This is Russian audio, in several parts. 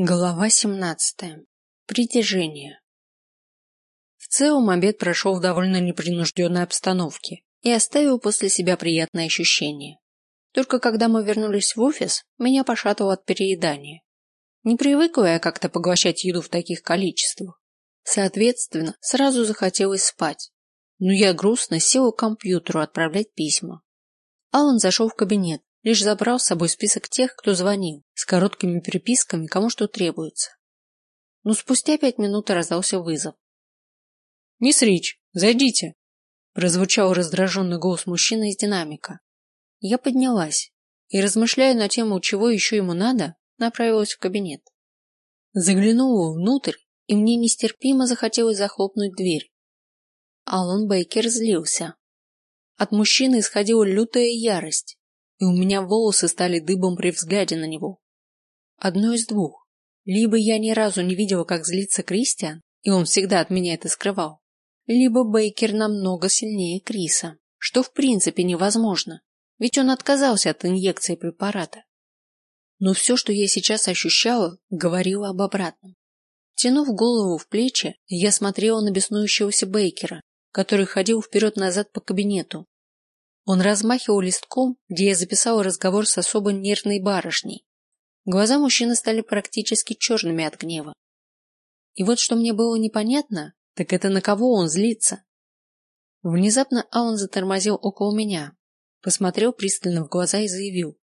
Глава семнадцатая. Притяжение. В целом обед прошел в довольно непринужденной обстановке и оставил после себя приятное ощущение. Только когда мы вернулись в офис, меня пошатывало от переедания. Не привыкла я как-то поглощать еду в таких количествах. Соответственно, сразу захотелось спать. Но я грустно села к компьютеру отправлять письма. Алан зашел в кабинет, лишь забрал с собой список тех, кто звонил, с короткими переписками, кому что требуется. Но спустя пять минут раздался вызов. «Мисс Рич, зайдите!» прозвучал раздраженный голос мужчины из динамика. Я поднялась и, размышляя на тему, чего еще ему надо, направилась в кабинет. Заглянула внутрь, и мне нестерпимо захотелось захлопнуть дверь. Алан Бейкер злился. От мужчины исходила лютая ярость и у меня волосы стали дыбом при взгляде на него. Одно из двух. Либо я ни разу не видела, как злится Кристиан, и он всегда от меня это скрывал, либо Бейкер намного сильнее Криса, что в принципе невозможно, ведь он отказался от инъекции препарата. Но все, что я сейчас ощущала, говорило об обратном. Тянув голову в плечи, я смотрела на беснующегося Бейкера, который ходил вперед-назад по кабинету, он размахивал листком, где я записала разговор с особо нервной барышней. Глаза мужчины стали практически черными от гнева. И вот что мне было непонятно, так это на кого он злится. Внезапно Алан затормозил около меня, посмотрел пристально в глаза и заявил: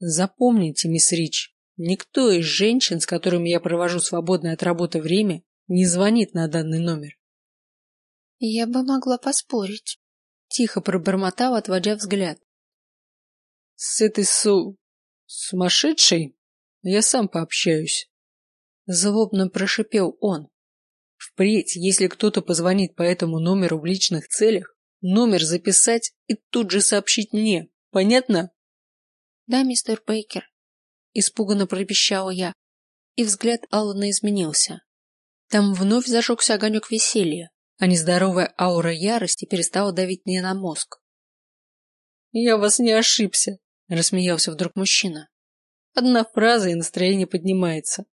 "Запомните, мисс Рич, никто из женщин, с которыми я провожу свободное от работы время, не звонит на данный номер". Я бы могла поспорить, Тихо пробормотал, отводя взгляд. С этой су... сумасшедшей я сам пообщаюсь. Злобно прошипел он. Впредь, если кто-то позвонит по этому номеру в личных целях, номер записать и тут же сообщить мне. Понятно? Да, мистер Бейкер. Испуганно пропищала я, и взгляд Аллана изменился. Там вновь зажегся огонек веселья, а нездоровая аура ярости перестала давить мне на мозг. Я вас не ошибся, рассмеялся вдруг мужчина. Одна фраза и настроение поднимается.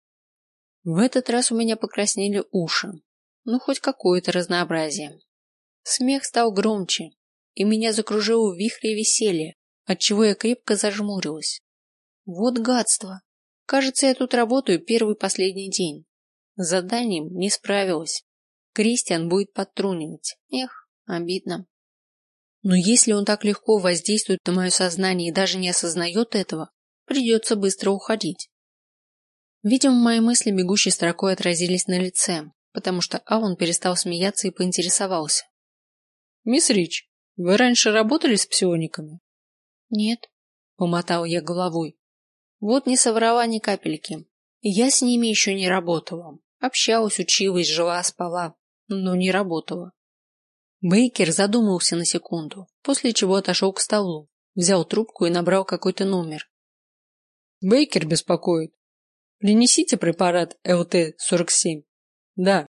В этот раз у меня покраснели уши, ну хоть какое-то разнообразие. Смех стал громче, и меня закружило вихре веселья, отчего я крепко зажмурилась. Вот гадство! Кажется, я тут работаю первый последний день. С заданием не справилась. Кристиан будет подтрунивать. Эх, обидно. Но если он так легко воздействует на мое сознание и даже не осознает этого, придется быстро уходить. Видимо, мои мысли бегущей строкой отразились на лице, потому что Алан перестал смеяться и поинтересовался. Мисс Рич, вы раньше работали с псиониками? Нет, помотал я головой. Вот не соврала ни капельки. Я с ними еще не работала. Общалась, училась, жила, спала но не работало. Бейкер задумался на секунду, после чего отошел к столу, взял трубку и набрал какой-то номер. Бейкер беспокоит. Принесите препарат ЛТ-47. Да.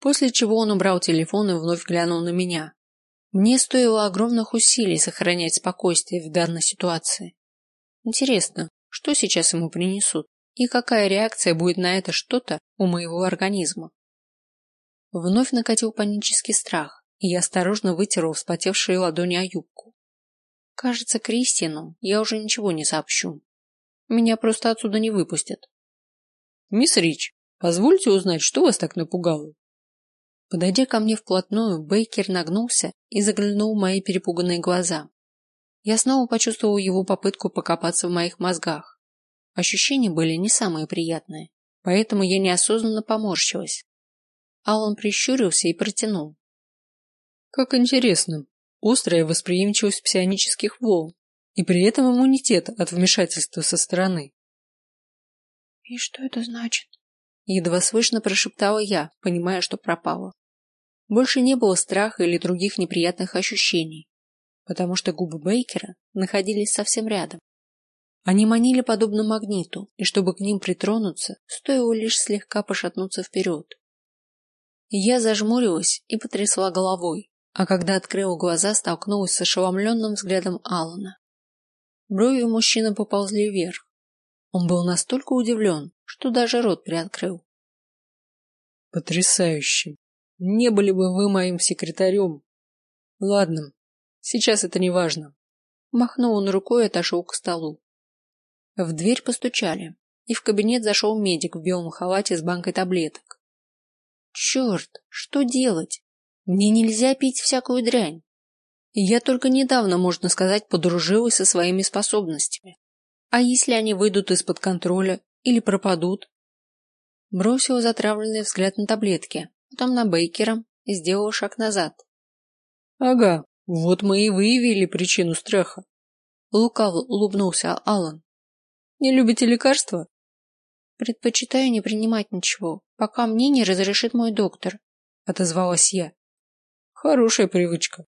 После чего он убрал телефон и вновь глянул на меня. Мне стоило огромных усилий сохранять спокойствие в данной ситуации. Интересно, что сейчас ему принесут и какая реакция будет на это что-то у моего организма? Вновь накатил панический страх, и я осторожно вытерла вспотевшие ладони о юбку. Кажется, Кристину я уже ничего не сообщу. Меня просто отсюда не выпустят. Мисс Рич, позвольте узнать, что вас так напугало? Подойдя ко мне вплотную, Бейкер нагнулся и заглянул в мои перепуганные глаза. Я снова почувствовал его попытку покопаться в моих мозгах. Ощущения были не самые приятные, поэтому я неосознанно поморщилась. Алан прищурился и протянул. Как интересно. Острая восприимчивость псионических волн и при этом иммунитет от вмешательства со стороны. И что это значит? Едва слышно прошептала я, понимая, что пропала. Больше не было страха или других неприятных ощущений, потому что губы Бейкера находились совсем рядом. Они манили подобно магниту, и чтобы к ним притронуться, стоило лишь слегка пошатнуться вперед. Я зажмурилась и потрясла головой, а когда открыла глаза, столкнулась с ошеломленным взглядом Алана. Брови мужчины поползли вверх. Он был настолько удивлен, что даже рот приоткрыл. Потрясающе. Не были бы вы моим секретарем. Ладно, сейчас это не важно. Махнул он рукой и отошел к столу. В дверь постучали, и в кабинет зашел медик в белом халате с банкой таблеток. Черт, что делать? Мне нельзя пить всякую дрянь. Я только недавно, можно сказать, подружилась со своими способностями. А если они выйдут из-под контроля или пропадут? Бросила затравленный взгляд на таблетки, потом на Бейкера и сделала шаг назад. Ага, вот мы и выявили причину страха. Лукаво улыбнулся Алан. Не любите лекарства? Предпочитаю не принимать ничего, пока мне не разрешит мой доктор, отозвалась я. Хорошая привычка.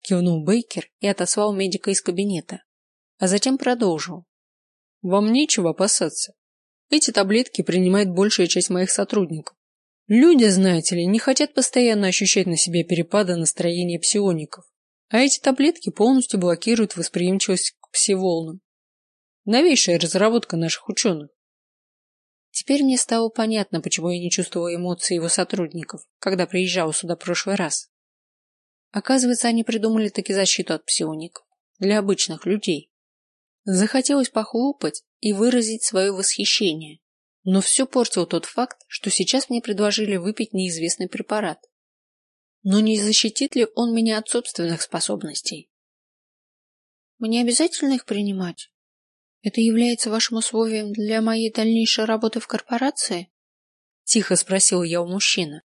Кивнул Бейкер и отослал медика из кабинета, а затем продолжил. Вам нечего опасаться. Эти таблетки принимает большая часть моих сотрудников. Люди, знаете ли, не хотят постоянно ощущать на себе перепады настроения псиоников, а эти таблетки полностью блокируют восприимчивость к псиволнам. Новейшая разработка наших ученых. Теперь мне стало понятно, почему я не чувствовала эмоций его сотрудников, когда приезжал сюда в прошлый раз. Оказывается, они придумали таки защиту от псиоников для обычных людей. Захотелось похлопать и выразить свое восхищение, но все портил тот факт, что сейчас мне предложили выпить неизвестный препарат. Но не защитит ли он меня от собственных способностей? Мне обязательно их принимать? Это является вашим условием для моей дальнейшей работы в корпорации? Тихо спросил я у мужчины.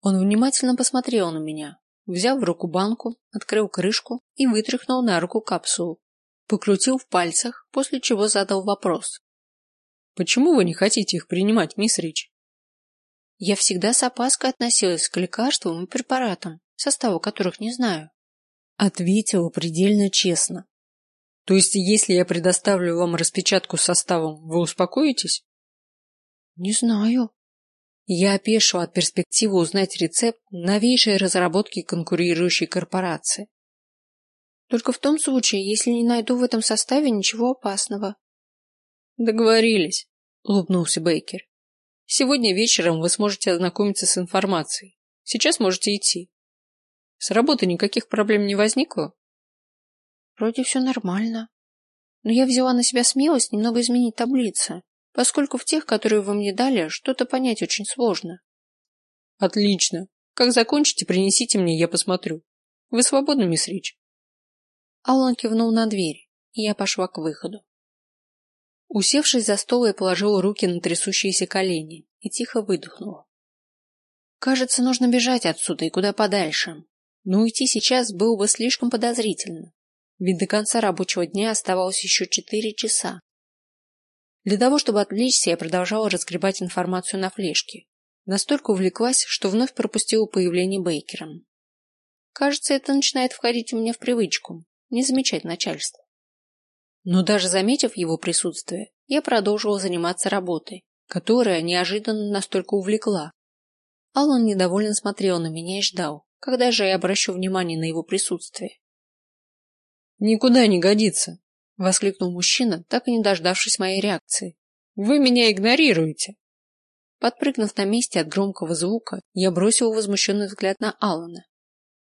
Он внимательно посмотрел на меня, взял в руку банку, открыл крышку и вытряхнул на руку капсулу покрутил в пальцах, после чего задал вопрос. Почему вы не хотите их принимать, мисс Рич? Я всегда с опаской относилась к лекарствам и препаратам, состава которых не знаю. Ответила предельно честно. То есть, если я предоставлю вам распечатку с составом, вы успокоитесь? Не знаю. Я опешила от перспективы узнать рецепт новейшей разработки конкурирующей корпорации. Только в том случае, если не найду в этом составе ничего опасного. Договорились, улыбнулся Бейкер. Сегодня вечером вы сможете ознакомиться с информацией. Сейчас можете идти. С работы никаких проблем не возникло? Вроде все нормально. Но я взяла на себя смелость немного изменить таблицы, поскольку в тех, которые вы мне дали, что-то понять очень сложно. Отлично. Как закончите, принесите мне, я посмотрю. Вы свободны, мисс Рич? Аллан кивнул на дверь, и я пошла к выходу. Усевшись за стол, я положила руки на трясущиеся колени и тихо выдохнула. Кажется, нужно бежать отсюда и куда подальше. Но уйти сейчас было бы слишком подозрительно, ведь до конца рабочего дня оставалось еще четыре часа. Для того, чтобы отвлечься, я продолжала разгребать информацию на флешке. Настолько увлеклась, что вновь пропустила появление Бейкера. Кажется, это начинает входить у меня в привычку не замечать начальство. Но даже заметив его присутствие, я продолжила заниматься работой, которая неожиданно настолько увлекла. Аллан недовольно смотрел на меня и ждал, когда же я обращу внимание на его присутствие. Никуда не годится, воскликнул мужчина, так и не дождавшись моей реакции. Вы меня игнорируете. Подпрыгнув на месте от громкого звука, я бросил возмущенный взгляд на Алана.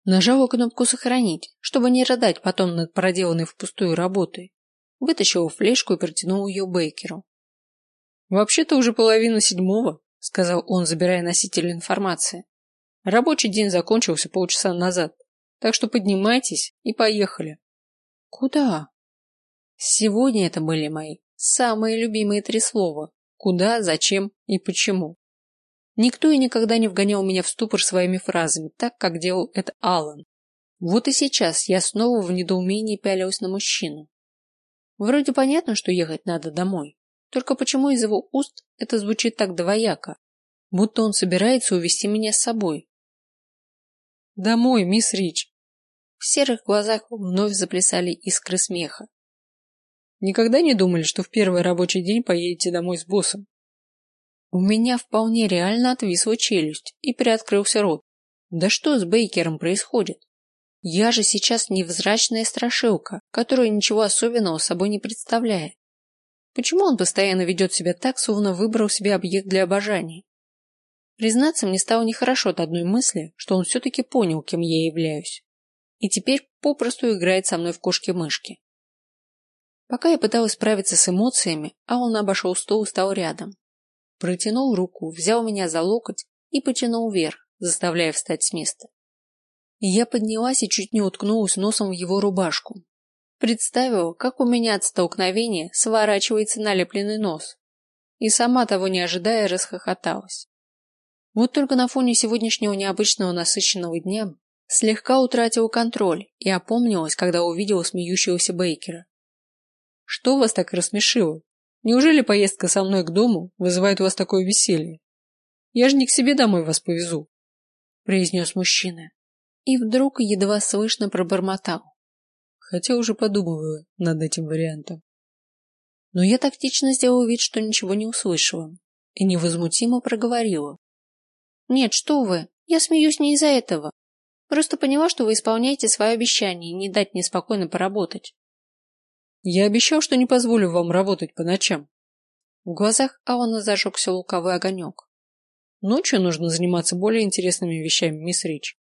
Нажала кнопку «Сохранить», чтобы не рыдать потом над проделанной впустую работой. Вытащила флешку и протянула ее Бейкеру. «Вообще-то уже половина седьмого», — сказал он, забирая носитель информации. «Рабочий день закончился полчаса назад, так что поднимайтесь и поехали». «Куда?» Сегодня это были мои самые любимые три слова. Куда, зачем и почему. Никто и никогда не вгонял меня в ступор своими фразами, так как делал это Аллан. Вот и сейчас я снова в недоумении пялилась на мужчину. Вроде понятно, что ехать надо домой. Только почему из его уст это звучит так двояко, будто он собирается увести меня с собой? Домой, мисс Рич. В серых глазах вновь заплясали искры смеха. Никогда не думали, что в первый рабочий день поедете домой с боссом? У меня вполне реально отвисла челюсть и приоткрылся рот. Да что с Бейкером происходит? Я же сейчас невзрачная страшилка, которая ничего особенного собой не представляет. Почему он постоянно ведет себя так, словно выбрал себе объект для обожания? Признаться, мне стало нехорошо от одной мысли, что он все-таки понял, кем я являюсь. И теперь попросту играет со мной в кошки-мышки. Пока я пыталась справиться с эмоциями, а он обошел стол и стал рядом. Протянул руку, взял меня за локоть и потянул вверх, заставляя встать с места. Я поднялась и чуть не уткнулась носом в его рубашку. Представила, как у меня от столкновения сворачивается налепленный нос. И сама того не ожидая, расхохоталась. Вот только на фоне сегодняшнего необычного насыщенного дня слегка утратила контроль и опомнилась, когда увидела смеющегося Бейкера. Что вас так рассмешило? Неужели поездка со мной к дому вызывает у вас такое веселье? Я же не к себе домой вас повезу, произнес мужчина. И вдруг едва слышно пробормотал. Хотя уже подумываю над этим вариантом. Но я тактично сделала вид, что ничего не услышала, и невозмутимо проговорила. Нет, что вы, я смеюсь не из-за этого. Просто поняла, что вы исполняете свое обещание не дать мне спокойно поработать. Я обещал, что не позволю вам работать по ночам. В глазах Алана зажегся лукавый огонек. Ночью нужно заниматься более интересными вещами, мисс Рич.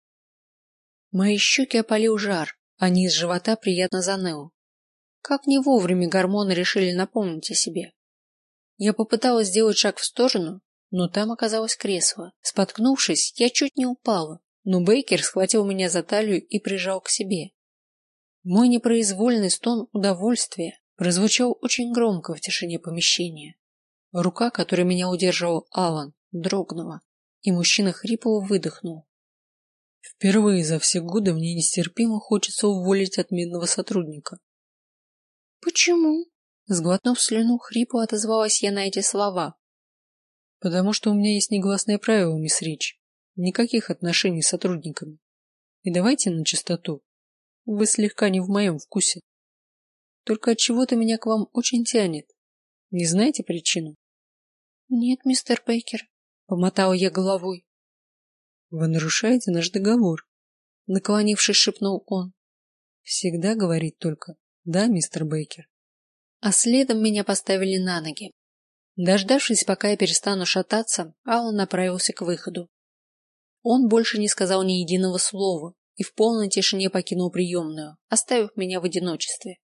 Мои щеки опалил жар, а низ живота приятно заныл. Как не вовремя гормоны решили напомнить о себе. Я попыталась сделать шаг в сторону, но там оказалось кресло. Споткнувшись, я чуть не упала, но Бейкер схватил меня за талию и прижал к себе. Мой непроизвольный стон удовольствия прозвучал очень громко в тишине помещения. Рука, которой меня удерживал Алан, дрогнула, и мужчина хрипло выдохнул. Впервые за все годы мне нестерпимо хочется уволить отменного сотрудника. Почему? Сглотнув слюну, хрипло отозвалась я на эти слова, Потому что у меня есть негласное правило, мисс Рич. Никаких отношений с сотрудниками. И давайте на чистоту. Вы слегка не в моем вкусе. Только от чего-то меня к вам очень тянет. Не знаете причину? Нет, мистер Бейкер, помотал я головой. Вы нарушаете наш договор, наклонившись, шепнул он. Всегда говорить только да, мистер Бейкер. А следом меня поставили на ноги. Дождавшись, пока я перестану шататься, Аллан направился к выходу. Он больше не сказал ни единого слова и в полной тишине покинул приемную, оставив меня в одиночестве.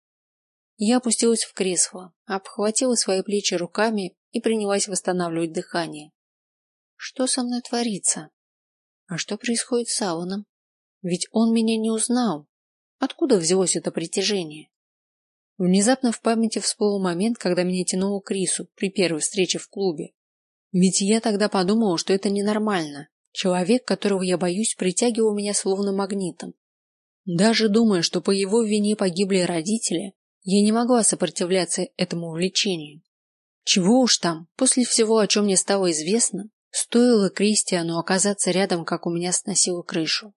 Я опустилась в кресло, обхватила свои плечи руками и принялась восстанавливать дыхание. Что со мной творится? А что происходит с Алланом? Ведь он меня не узнал. Откуда взялось это притяжение? Внезапно в памяти всплыл момент, когда меня тянуло к Рису при первой встрече в клубе. Ведь я тогда подумала, что это ненормально. Человек, которого я боюсь, притягивал меня словно магнитом. Даже думая, что по его вине погибли родители, я не могла сопротивляться этому увлечению. Чего уж там, после всего, о чем мне стало известно, стоило Кристиану оказаться рядом, как у меня сносило крышу.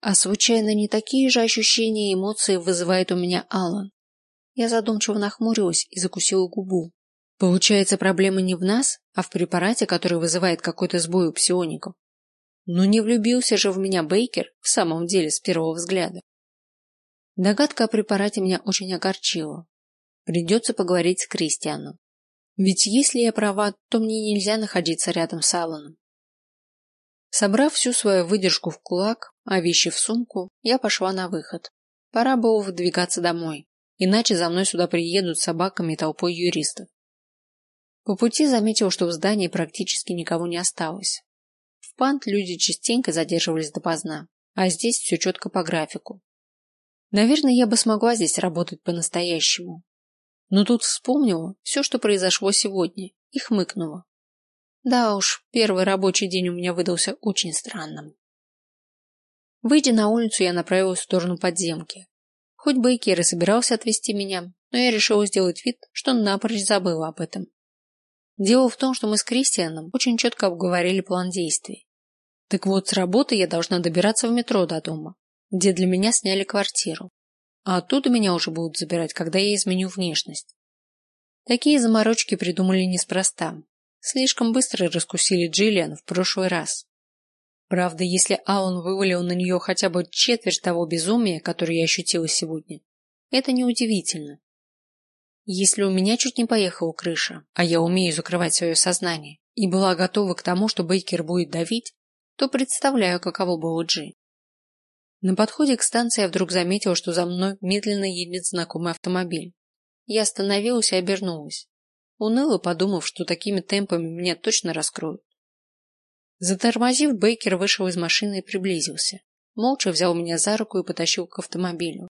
А случайно не такие же ощущения и эмоции вызывает у меня Алан? Я задумчиво нахмурилась и закусила губу. Получается, проблема не в нас, а в препарате, который вызывает какой-то сбой у псиоников. Но не влюбился же в меня Бейкер в самом деле с первого взгляда. Догадка о препарате меня очень огорчила. Придется поговорить с Кристианом. Ведь если я права, то мне нельзя находиться рядом с Алланом. Собрав всю свою выдержку в кулак, а вещи в сумку, я пошла на выход. Пора было выдвигаться домой иначе за мной сюда приедут собаками и толпой юристов. По пути заметил, что в здании практически никого не осталось. В пант люди частенько задерживались допоздна, а здесь все четко по графику. Наверное, я бы смогла здесь работать по-настоящему. Но тут вспомнила все, что произошло сегодня, и хмыкнула. Да уж, первый рабочий день у меня выдался очень странным. Выйдя на улицу, я направилась в сторону подземки, Хоть бы и Кир собирался отвезти меня, но я решила сделать вид, что напрочь забыла об этом. Дело в том, что мы с Кристианом очень четко обговорили план действий. Так вот, с работы я должна добираться в метро до дома, где для меня сняли квартиру. А оттуда меня уже будут забирать, когда я изменю внешность. Такие заморочки придумали неспроста. Слишком быстро раскусили Джиллиан в прошлый раз. Правда, если Аллан вывалил на нее хотя бы четверть того безумия, которое я ощутила сегодня, это неудивительно. Если у меня чуть не поехала крыша, а я умею закрывать свое сознание, и была готова к тому, что Бейкер будет давить, то представляю, каково было Джи. На подходе к станции я вдруг заметила, что за мной медленно едет знакомый автомобиль. Я остановилась и обернулась, уныло подумав, что такими темпами меня точно раскроют. Затормозив, Бейкер вышел из машины и приблизился. Молча взял меня за руку и потащил к автомобилю.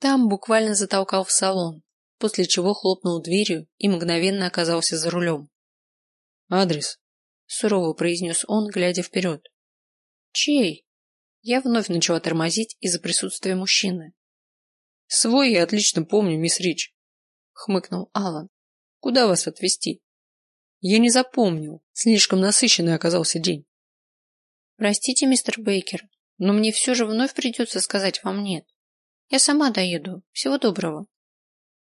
Там буквально затолкал в салон, после чего хлопнул дверью и мгновенно оказался за рулем. Адрес, сурово произнес он, глядя вперед. Чей? Я вновь начала тормозить из-за присутствия мужчины. Свой я отлично помню, мисс Рич, хмыкнул Алан. Куда вас отвезти? Я не запомнил, слишком насыщенный оказался день. Простите, мистер Бейкер, но мне все же вновь придется сказать вам нет. Я сама доеду. Всего доброго.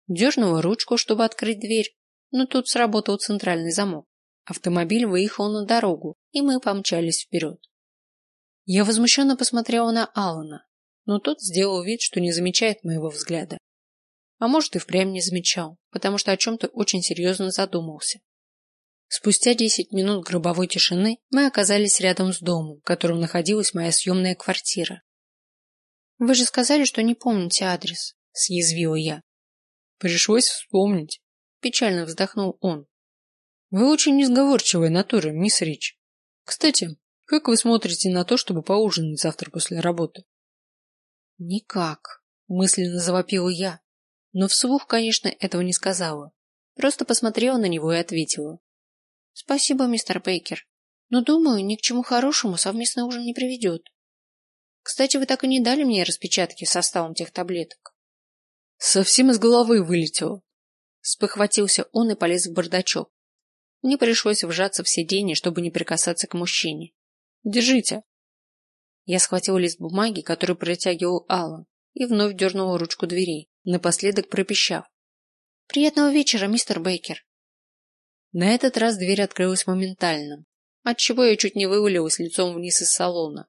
Дернула ручку, чтобы открыть дверь, но тут сработал центральный замок. Автомобиль выехал на дорогу, и мы помчались вперед. Я возмущенно посмотрела на Алана, но тот сделал вид, что не замечает моего взгляда. А может и впрямь не замечал, потому что о чем-то очень серьезно задумался. Спустя десять минут гробовой тишины мы оказались рядом с домом, в котором находилась моя съемная квартира. Вы же сказали, что не помните адрес, съязвила я. Пришлось вспомнить. Печально вздохнул он. Вы очень несговорчивая натура, мисс Рич. Кстати, как вы смотрите на то, чтобы поужинать завтра после работы? Никак, мысленно завопила я, но вслух, конечно, этого не сказала. Просто посмотрела на него и ответила: "Спасибо, мистер Бейкер, но думаю, ни к чему хорошему совместный ужин не приведет. Кстати, вы так и не дали мне распечатки составом тех таблеток. Совсем из головы вылетело. Спохватился он и полез в бардачок. Мне пришлось вжаться в сиденье, чтобы не прикасаться к мужчине. Держите. Я схватил лист бумаги, который протягивал Аллан, и вновь дернул ручку дверей, напоследок пропищав: "Приятного вечера, мистер Бейкер". На этот раз дверь открылась моментально, отчего я чуть не вывалилась лицом вниз из салона.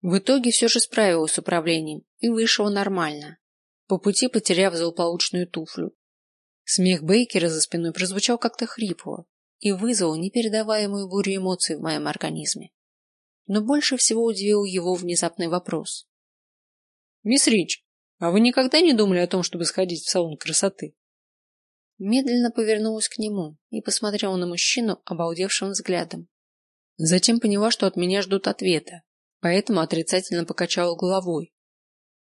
В итоге все же справилась с управлением и вышла нормально, по пути потеряв злополучную туфлю. Смех Бейкера за спиной прозвучал как-то хрипло, и вызвал непередаваемую бурю эмоций в моем организме. Но больше всего удивил его внезапный вопрос. «Мисс Рич, а вы никогда не думали о том, чтобы сходить в салон красоты?» Медленно повернулась к нему и посмотрела на мужчину обалдевшим взглядом. Затем поняла, что от меня ждут ответа, поэтому отрицательно покачала головой,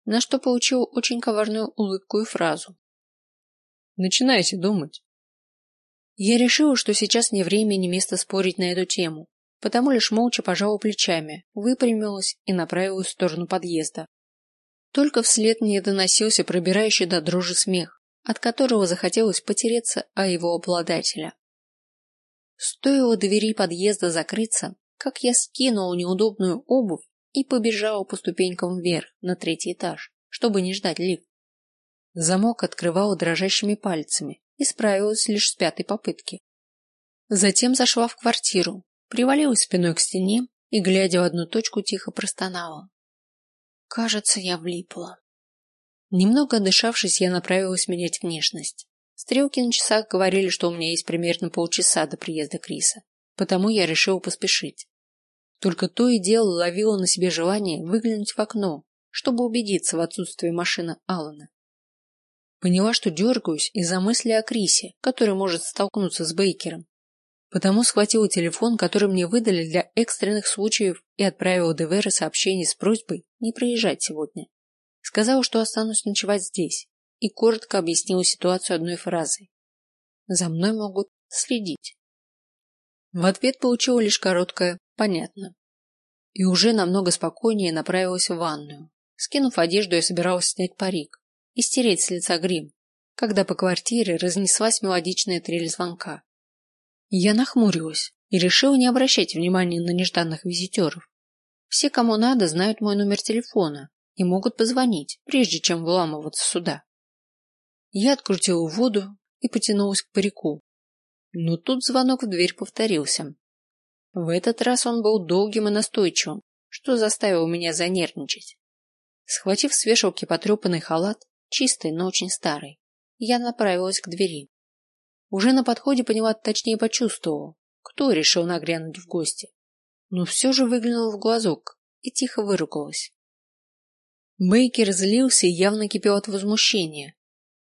на что получила очень коварную улыбку и фразу. Начинайте думать. Я решила, что сейчас не время не место спорить на эту тему, потому лишь молча пожала плечами, выпрямилась и направилась в сторону подъезда. Только вслед мне доносился пробирающий до дрожи смех, от которого захотелось потереться о его обладателя. Стоило двери подъезда закрыться, как я скинула неудобную обувь и побежала по ступенькам вверх на третий этаж, чтобы не ждать лифт. Замок открывала дрожащими пальцами, и справилась лишь с пятой попытки. Затем зашла в квартиру, привалилась спиной к стене и, глядя в одну точку, тихо простонала. Кажется, я влипла. Немного отдышавшись, я направилась менять внешность. Стрелки на часах говорили, что у меня есть примерно полчаса до приезда Криса, потому я решила поспешить. Только то и дело ловила на себе желание выглянуть в окно, чтобы убедиться в отсутствии машины Алана. Поняла, что дергаюсь из-за мысли о Крисе, который может столкнуться с Бейкером. Потому схватила телефон, который мне выдали для экстренных случаев, и отправила Девера сообщение с просьбой не приезжать сегодня. Сказала, что останусь ночевать здесь, и коротко объяснила ситуацию одной фразой: "За мной могут следить". В ответ получила лишь короткое "понятно". И уже намного спокойнее направилась в ванную. Скинув одежду, я собиралась снять парик, и стереть с лица грим, когда по квартире разнеслась мелодичная трель звонка. Я нахмурилась и решила не обращать внимания на нежданных визитеров. Все, кому надо, знают мой номер телефона и могут позвонить, прежде чем вламываться сюда. Я открутила воду и потянулась к парику. Но тут звонок в дверь повторился. В этот раз он был долгим и настойчивым, что заставило меня занервничать. Схватив с вешалки потрепанный халат, чистый, но очень старый. Я направилась к двери. Уже на подходе поняла, точнее почувствовала, кто решил нагрянуть в гости. Но все же выглянула в глазок и тихо выругалась. Бейкер злился и явно кипел от возмущения.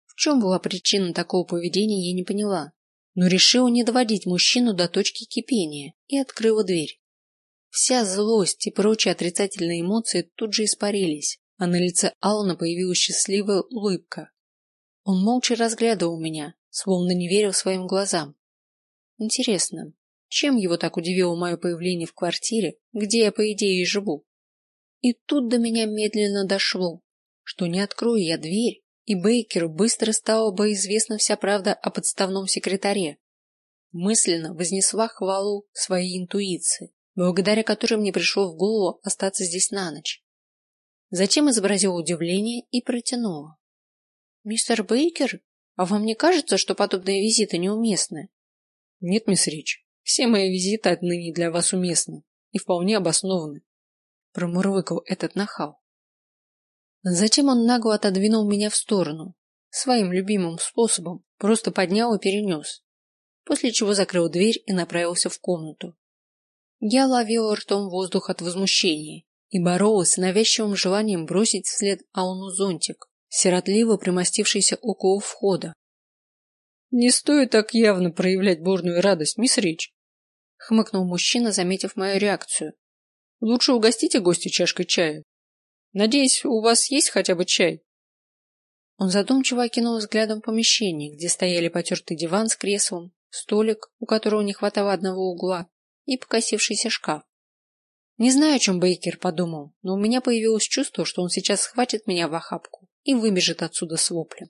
В чем была причина такого поведения, я не поняла, но решила не доводить мужчину до точки кипения и открыла дверь. Вся злость и прочие отрицательные эмоции тут же испарились, а на лице Алана появилась счастливая улыбка. Он молча разглядывал меня, словно не верил своим глазам. Интересно, чем его так удивило мое появление в квартире, где я, по идее, и живу? И тут до меня медленно дошло, что не открою я дверь, и Бейкеру быстро стала бы известна вся правда о подставном секретаре. Мысленно вознесла хвалу своей интуиции, благодаря которой мне пришло в голову остаться здесь на ночь. Затем изобразила удивление и протянула: "Мистер Бейкер, а вам не кажется, что подобные визиты неуместны?" "Нет, мисс Рич, все мои визиты отныне для вас уместны и вполне обоснованы промурлыкал этот нахал. Затем он нагло отодвинул меня в сторону, своим любимым способом, просто поднял и перенес, после чего закрыл дверь и направился в комнату. Я ловила ртом воздух от возмущения и боролась с навязчивым желанием бросить вслед Ауну зонтик, сиротливо примостившийся около входа. Не стоит так явно проявлять бурную радость, мисс Рич, хмыкнул мужчина, заметив мою реакцию, Лучше угостите гостя чашкой чая. Надеюсь, у вас есть хотя бы чай. Он задумчиво окинул взглядом помещение, где стояли потертый диван с креслом, столик, у которого не хватало одного угла, и покосившийся шкаф. Не знаю, о чем Бейкер подумал, но у меня появилось чувство, что он сейчас схватит меня в охапку и выбежит отсюда с воплем.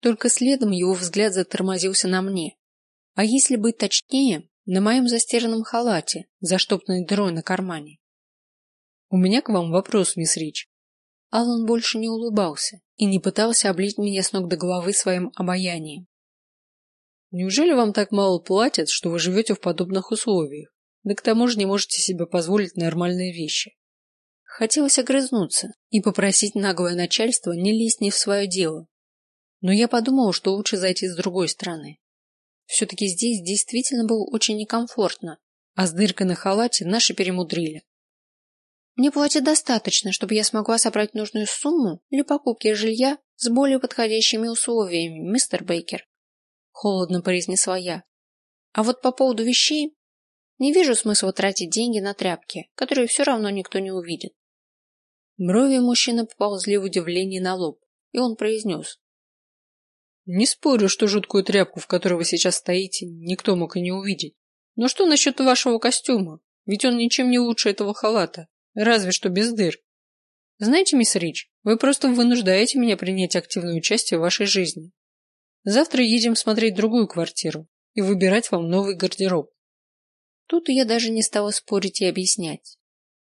Только следом его взгляд затормозился на мне. А если быть точнее, на моем застиранном халате, заштопанной дырой на кармане. У меня к вам вопрос, мисс Рич. Аллан больше не улыбался и не пытался облить меня с ног до головы своим обаянием. Неужели вам так мало платят, что вы живете в подобных условиях? Да к тому же не можете себе позволить нормальные вещи. Хотелось огрызнуться и попросить наглое начальство не лезть не в свое дело, но я подумала, что лучше зайти с другой стороны. Все-таки здесь действительно было очень некомфортно, а с дыркой на халате наши перемудрили. Мне платят достаточно, чтобы я смогла собрать нужную сумму для покупки жилья с более подходящими условиями, мистер Бейкер. Холодно произнесла я. А вот по поводу вещей не вижу смысла тратить деньги на тряпки, которые все равно никто не увидит. Брови мужчины поползли в удивлении на лоб, и он произнес: не спорю, что жуткую тряпку, в которой вы сейчас стоите, никто мог и не увидеть. Но что насчет вашего костюма? Ведь он ничем не лучше этого халата, разве что без дыр. Знаете, мисс Рич, вы просто вынуждаете меня принять активное участие в вашей жизни. Завтра едем смотреть другую квартиру и выбирать вам новый гардероб. Тут я даже не стала спорить и объяснять.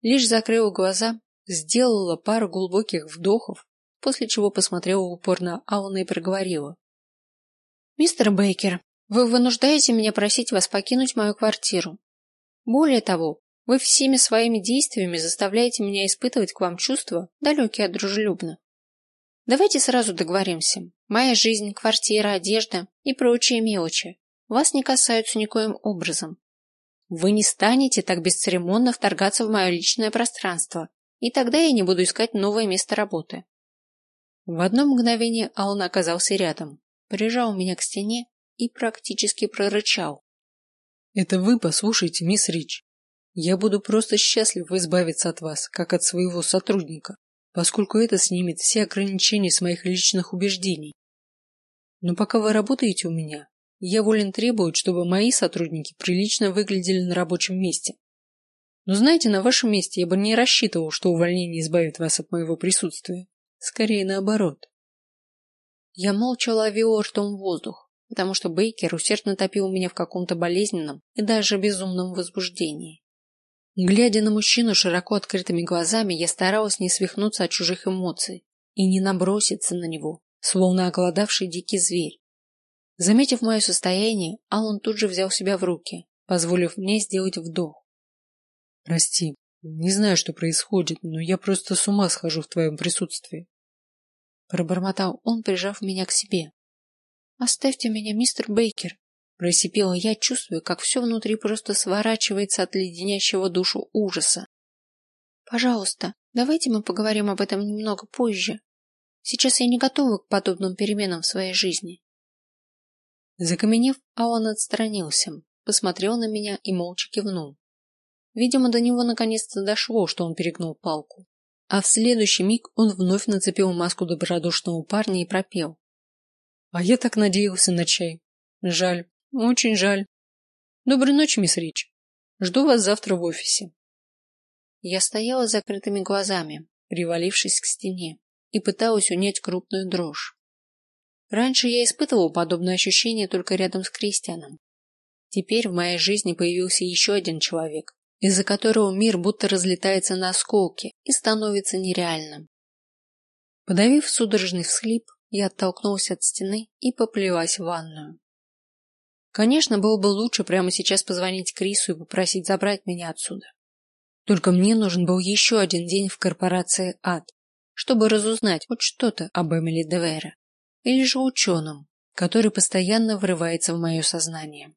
Лишь закрыла глаза, сделала пару глубоких вдохов, после чего посмотрела в упор на Алана и проговорила: Мистер Бейкер, вы вынуждаете меня просить вас покинуть мою квартиру. Более того, вы всеми своими действиями заставляете меня испытывать к вам чувства, далекие от дружелюбных. Давайте сразу договоримся. Моя жизнь, квартира, одежда и прочие мелочи вас не касаются никоим образом. Вы не станете так бесцеремонно вторгаться в мое личное пространство, и тогда я не буду искать новое место работы. В одно мгновение Алан оказался рядом, прижал меня к стене и практически прорычал. Это вы послушайте, мисс Рич. Я буду просто счастлив избавиться от вас, как от своего сотрудника, поскольку это снимет все ограничения с моих личных убеждений. Но пока вы работаете у меня, я волен требовать, чтобы мои сотрудники прилично выглядели на рабочем месте. Но знаете, на вашем месте я бы не рассчитывал, что увольнение избавит вас от моего присутствия. Скорее наоборот. Я молча ловил ртом воздух, потому что Бейкер усердно топил меня в каком-то болезненном и даже безумном возбуждении. Глядя на мужчину широко открытыми глазами, я старалась не свихнуться от чужих эмоций и не наброситься на него, словно оголодавший дикий зверь. Заметив мое состояние, Аллан тут же взял себя в руки, позволив мне сделать вдох. Прости, не знаю, что происходит, но я просто с ума схожу в твоем присутствии. Пробормотал он, прижав меня к себе. Оставьте меня, мистер Бейкер, просипела я, чувствуя, как все внутри просто сворачивается от леденящего душу ужаса. Пожалуйста, давайте мы поговорим об этом немного позже. Сейчас я не готова к подобным переменам в своей жизни. Закаменев, Алан отстранился, посмотрел на меня и молча кивнул. Видимо, до него наконец-то дошло, что он перегнул палку. А в следующий миг он вновь нацепил маску добродушного парня и пропел: "А я так надеялся на чай. Жаль, очень жаль. Доброй ночи, мисс Рич. Жду вас завтра в офисе". Я стояла с закрытыми глазами, привалившись к стене, и пыталась унять крупную дрожь. Раньше я испытывала подобное ощущение только рядом с Кристианом. Теперь в моей жизни появился еще один человек, из-за которого мир будто разлетается на осколки и становится нереальным. Подавив судорожный всхлип, я оттолкнулась от стены и поплелась в ванную. Конечно, было бы лучше прямо сейчас позвонить Крису и попросить забрать меня отсюда. Только мне нужен был еще один день в корпорации Ад, чтобы разузнать хоть что-то об Эмили Девера или же ученом, который постоянно врывается в мое сознание.